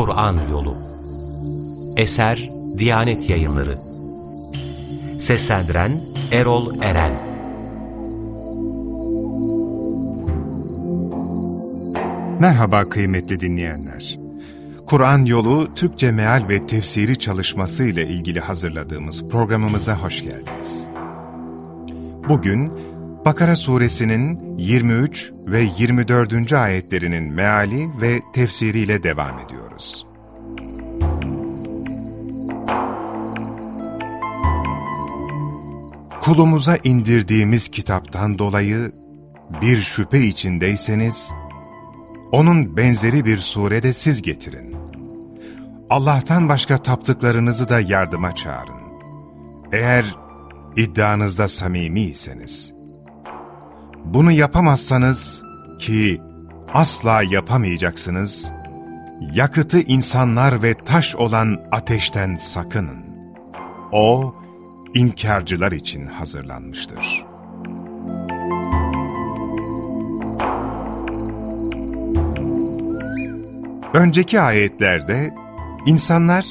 Kur'an Yolu Eser Diyanet Yayınları Seslendiren Erol Eren Merhaba kıymetli dinleyenler. Kur'an Yolu Türkçe Meal ve Tefsiri çalışması ile ilgili hazırladığımız programımıza hoş geldiniz. Bugün Bakara suresinin 23 ve 24. ayetlerinin meali ve tefsiriyle devam ediyoruz. Kulumuza indirdiğimiz kitaptan dolayı bir şüphe içindeyseniz, onun benzeri bir surede siz getirin. Allah'tan başka taptıklarınızı da yardıma çağırın. Eğer iddianızda samimiyseniz. Bunu yapamazsanız ki asla yapamayacaksınız, yakıtı insanlar ve taş olan ateşten sakının. O, inkarcılar için hazırlanmıştır. Önceki ayetlerde insanlar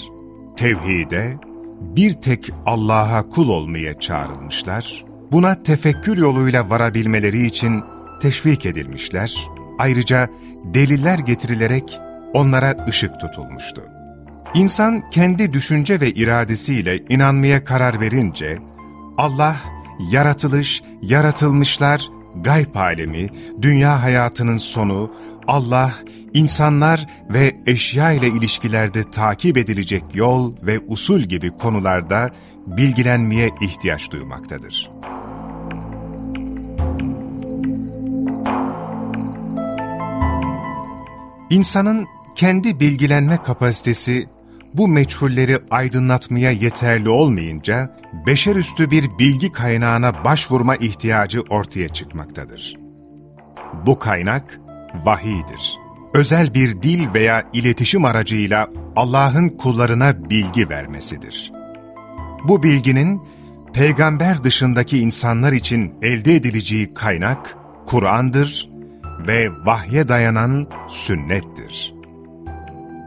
tevhide, bir tek Allah'a kul olmaya çağrılmışlar, buna tefekkür yoluyla varabilmeleri için teşvik edilmişler, ayrıca deliller getirilerek onlara ışık tutulmuştu. İnsan kendi düşünce ve iradesiyle inanmaya karar verince, Allah, yaratılış, yaratılmışlar, gayb alemi, dünya hayatının sonu, Allah, insanlar ve eşya ile ilişkilerde takip edilecek yol ve usul gibi konularda bilgilenmeye ihtiyaç duymaktadır. İnsanın kendi bilgilenme kapasitesi bu meçhulleri aydınlatmaya yeterli olmayınca beşerüstü bir bilgi kaynağına başvurma ihtiyacı ortaya çıkmaktadır. Bu kaynak vahiydir. Özel bir dil veya iletişim aracıyla Allah'ın kullarına bilgi vermesidir. Bu bilginin peygamber dışındaki insanlar için elde edileceği kaynak Kur'an'dır ve vahye dayanan sünnettir.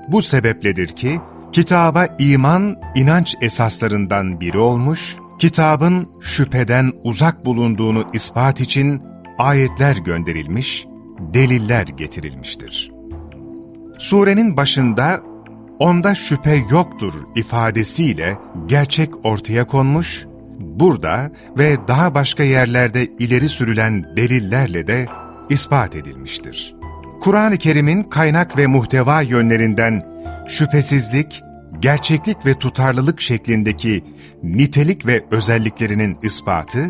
Bu sebepledir ki, kitaba iman, inanç esaslarından biri olmuş, kitabın şüpheden uzak bulunduğunu ispat için ayetler gönderilmiş, deliller getirilmiştir. Surenin başında onda şüphe yoktur ifadesiyle gerçek ortaya konmuş, burada ve daha başka yerlerde ileri sürülen delillerle de ispat edilmiştir. Kur'an-ı Kerim'in kaynak ve muhteva yönlerinden şüphesizlik, gerçeklik ve tutarlılık şeklindeki nitelik ve özelliklerinin ispatı,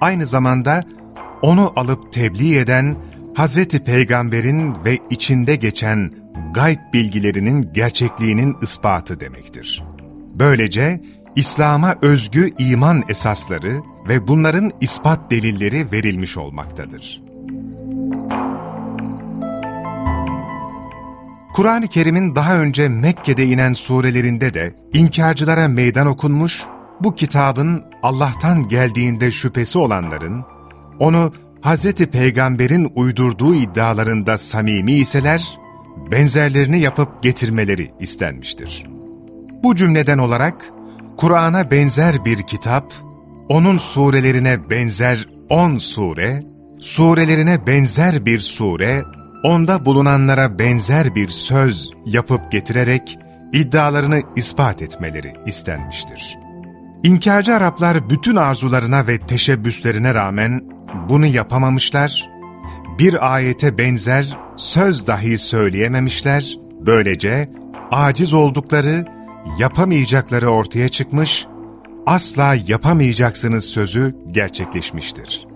aynı zamanda onu alıp tebliğ eden Hazreti Peygamber'in ve içinde geçen gayb bilgilerinin gerçekliğinin ispatı demektir. Böylece İslam'a özgü iman esasları ve bunların ispat delilleri verilmiş olmaktadır. Kur'an-ı Kerim'in daha önce Mekke'de inen surelerinde de inkarcılara meydan okunmuş, bu kitabın Allah'tan geldiğinde şüphesi olanların, onu Hazreti Peygamber'in uydurduğu iddialarında samimi iseler, benzerlerini yapıp getirmeleri istenmiştir. Bu cümleden olarak, Kur'an'a benzer bir kitap, onun surelerine benzer on sure, surelerine benzer bir sure, onda bulunanlara benzer bir söz yapıp getirerek iddialarını ispat etmeleri istenmiştir. İnkarcı Araplar bütün arzularına ve teşebbüslerine rağmen bunu yapamamışlar, bir ayete benzer söz dahi söyleyememişler, böylece aciz oldukları, yapamayacakları ortaya çıkmış, asla yapamayacaksınız sözü gerçekleşmiştir.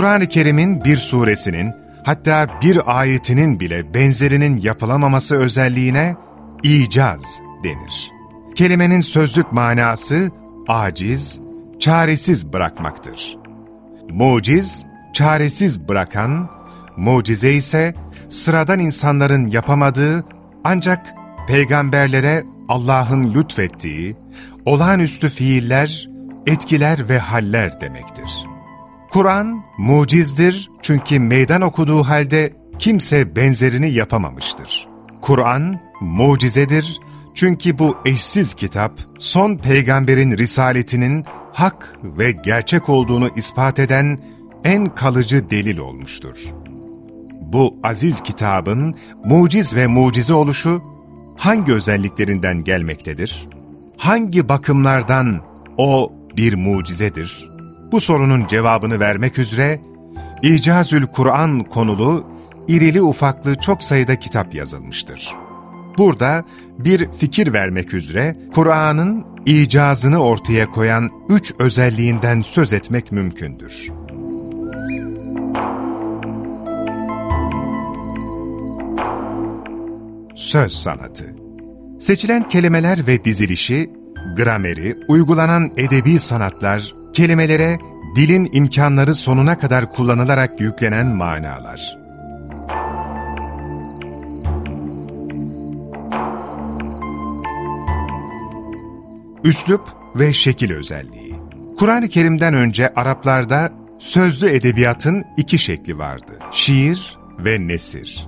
Kur'an-ı Kerim'in bir suresinin, hatta bir ayetinin bile benzerinin yapılamaması özelliğine icaz denir. Kelimenin sözlük manası aciz, çaresiz bırakmaktır. Muciz, çaresiz bırakan, mucize ise sıradan insanların yapamadığı ancak peygamberlere Allah'ın lütfettiği olağanüstü fiiller, etkiler ve haller demektir. Kur'an mucizdir çünkü meydan okuduğu halde kimse benzerini yapamamıştır. Kur'an mucizedir çünkü bu eşsiz kitap son peygamberin risaletinin hak ve gerçek olduğunu ispat eden en kalıcı delil olmuştur. Bu aziz kitabın muciz ve mucize oluşu hangi özelliklerinden gelmektedir? Hangi bakımlardan o bir mucizedir? Bu sorunun cevabını vermek üzere İcazül Kur'an konulu irili ufaklı çok sayıda kitap yazılmıştır. Burada bir fikir vermek üzere Kur'an'ın icazını ortaya koyan üç özelliğinden söz etmek mümkündür. Söz sanatı Seçilen kelimeler ve dizilişi, grameri, uygulanan edebi sanatlar, kelimelere dilin imkanları sonuna kadar kullanılarak yüklenen manalar. Üslup ve şekil özelliği Kur'an-ı Kerim'den önce Araplarda sözlü edebiyatın iki şekli vardı. Şiir ve nesir.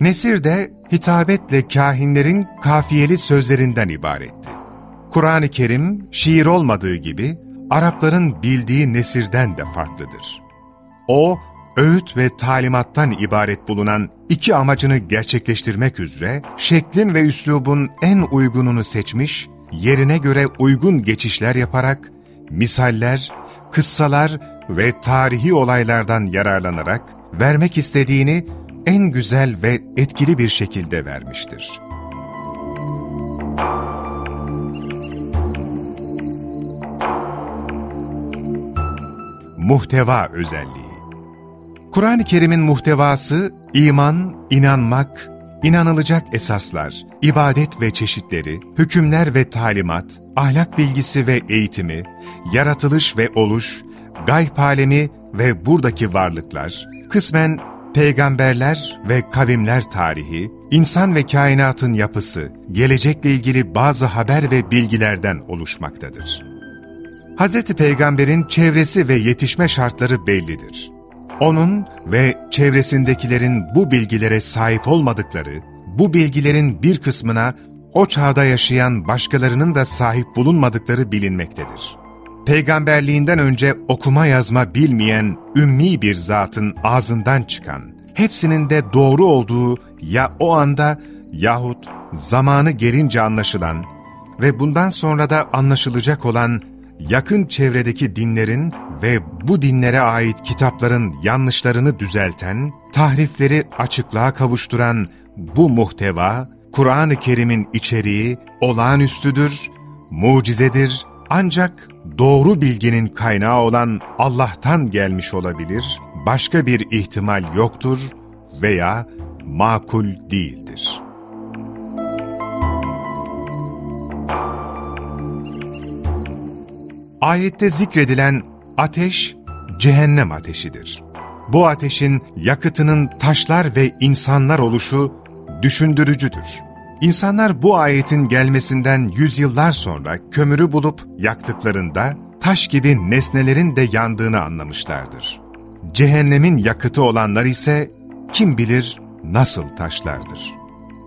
Nesir de hitabetle kahinlerin kafiyeli sözlerinden ibaretti. Kur'an-ı Kerim şiir olmadığı gibi Arapların bildiği nesirden de farklıdır. O, öğüt ve talimattan ibaret bulunan iki amacını gerçekleştirmek üzere şeklin ve üslubun en uygununu seçmiş, yerine göre uygun geçişler yaparak, misaller, kıssalar ve tarihi olaylardan yararlanarak vermek istediğini en güzel ve etkili bir şekilde vermiştir. Muhteva özelliği Kur'an-ı Kerim'in muhtevası, iman, inanmak, inanılacak esaslar, ibadet ve çeşitleri, hükümler ve talimat, ahlak bilgisi ve eğitimi, yaratılış ve oluş, gayb alemi ve buradaki varlıklar, kısmen peygamberler ve kavimler tarihi, insan ve kainatın yapısı, gelecekle ilgili bazı haber ve bilgilerden oluşmaktadır. Hz. Peygamber'in çevresi ve yetişme şartları bellidir. Onun ve çevresindekilerin bu bilgilere sahip olmadıkları, bu bilgilerin bir kısmına o çağda yaşayan başkalarının da sahip bulunmadıkları bilinmektedir. Peygamberliğinden önce okuma yazma bilmeyen ümmi bir zatın ağzından çıkan, hepsinin de doğru olduğu ya o anda yahut zamanı gelince anlaşılan ve bundan sonra da anlaşılacak olan yakın çevredeki dinlerin ve bu dinlere ait kitapların yanlışlarını düzelten, tahrifleri açıklığa kavuşturan bu muhteva, Kur'an-ı Kerim'in içeriği olağanüstüdür, mucizedir ancak doğru bilginin kaynağı olan Allah'tan gelmiş olabilir, başka bir ihtimal yoktur veya makul değildir. Ayette zikredilen ateş, cehennem ateşidir. Bu ateşin yakıtının taşlar ve insanlar oluşu düşündürücüdür. İnsanlar bu ayetin gelmesinden yüzyıllar sonra kömürü bulup yaktıklarında taş gibi nesnelerin de yandığını anlamışlardır. Cehennemin yakıtı olanlar ise kim bilir nasıl taşlardır.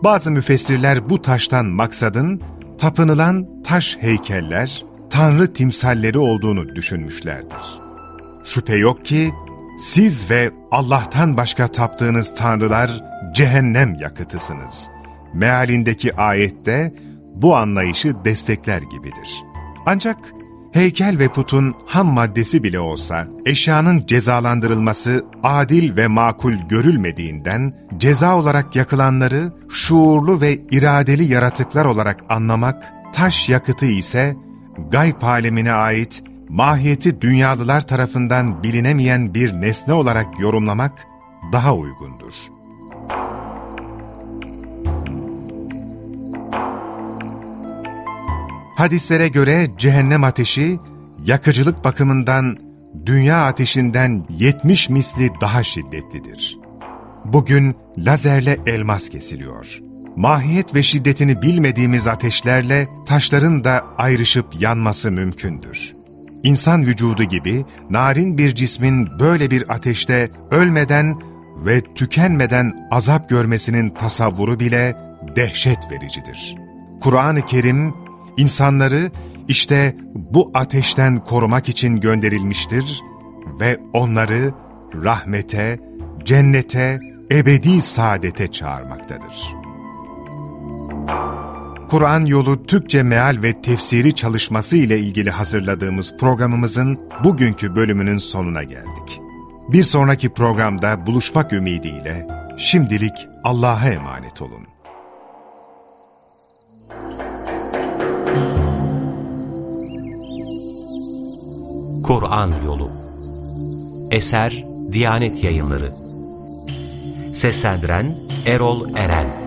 Bazı müfessirler bu taştan maksadın tapınılan taş heykeller, tanrı timsalleri olduğunu düşünmüşlerdir. Şüphe yok ki siz ve Allah'tan başka taptığınız tanrılar cehennem yakıtısınız. Mealindeki ayette bu anlayışı destekler gibidir. Ancak heykel ve putun ham maddesi bile olsa eşyanın cezalandırılması adil ve makul görülmediğinden ceza olarak yakılanları şuurlu ve iradeli yaratıklar olarak anlamak, taş yakıtı ise gayb alemine ait mahiyeti dünyalılar tarafından bilinemeyen bir nesne olarak yorumlamak daha uygundur. Hadislere göre cehennem ateşi, yakıcılık bakımından dünya ateşinden 70 misli daha şiddetlidir. Bugün lazerle elmas kesiliyor. Mahiyet ve şiddetini bilmediğimiz ateşlerle taşların da ayrışıp yanması mümkündür. insan vücudu gibi narin bir cismin böyle bir ateşte ölmeden ve tükenmeden azap görmesinin tasavvuru bile dehşet vericidir. Kur'an-ı Kerim, insanları işte bu ateşten korumak için gönderilmiştir ve onları rahmete, cennete, ebedi saadete çağırmaktadır. Kur'an yolu Türkçe meal ve tefsiri çalışması ile ilgili hazırladığımız programımızın bugünkü bölümünün sonuna geldik. Bir sonraki programda buluşmak ümidiyle şimdilik Allah'a emanet olun. Kur'an Yolu Eser Diyanet Yayınları Seslendiren Erol Eren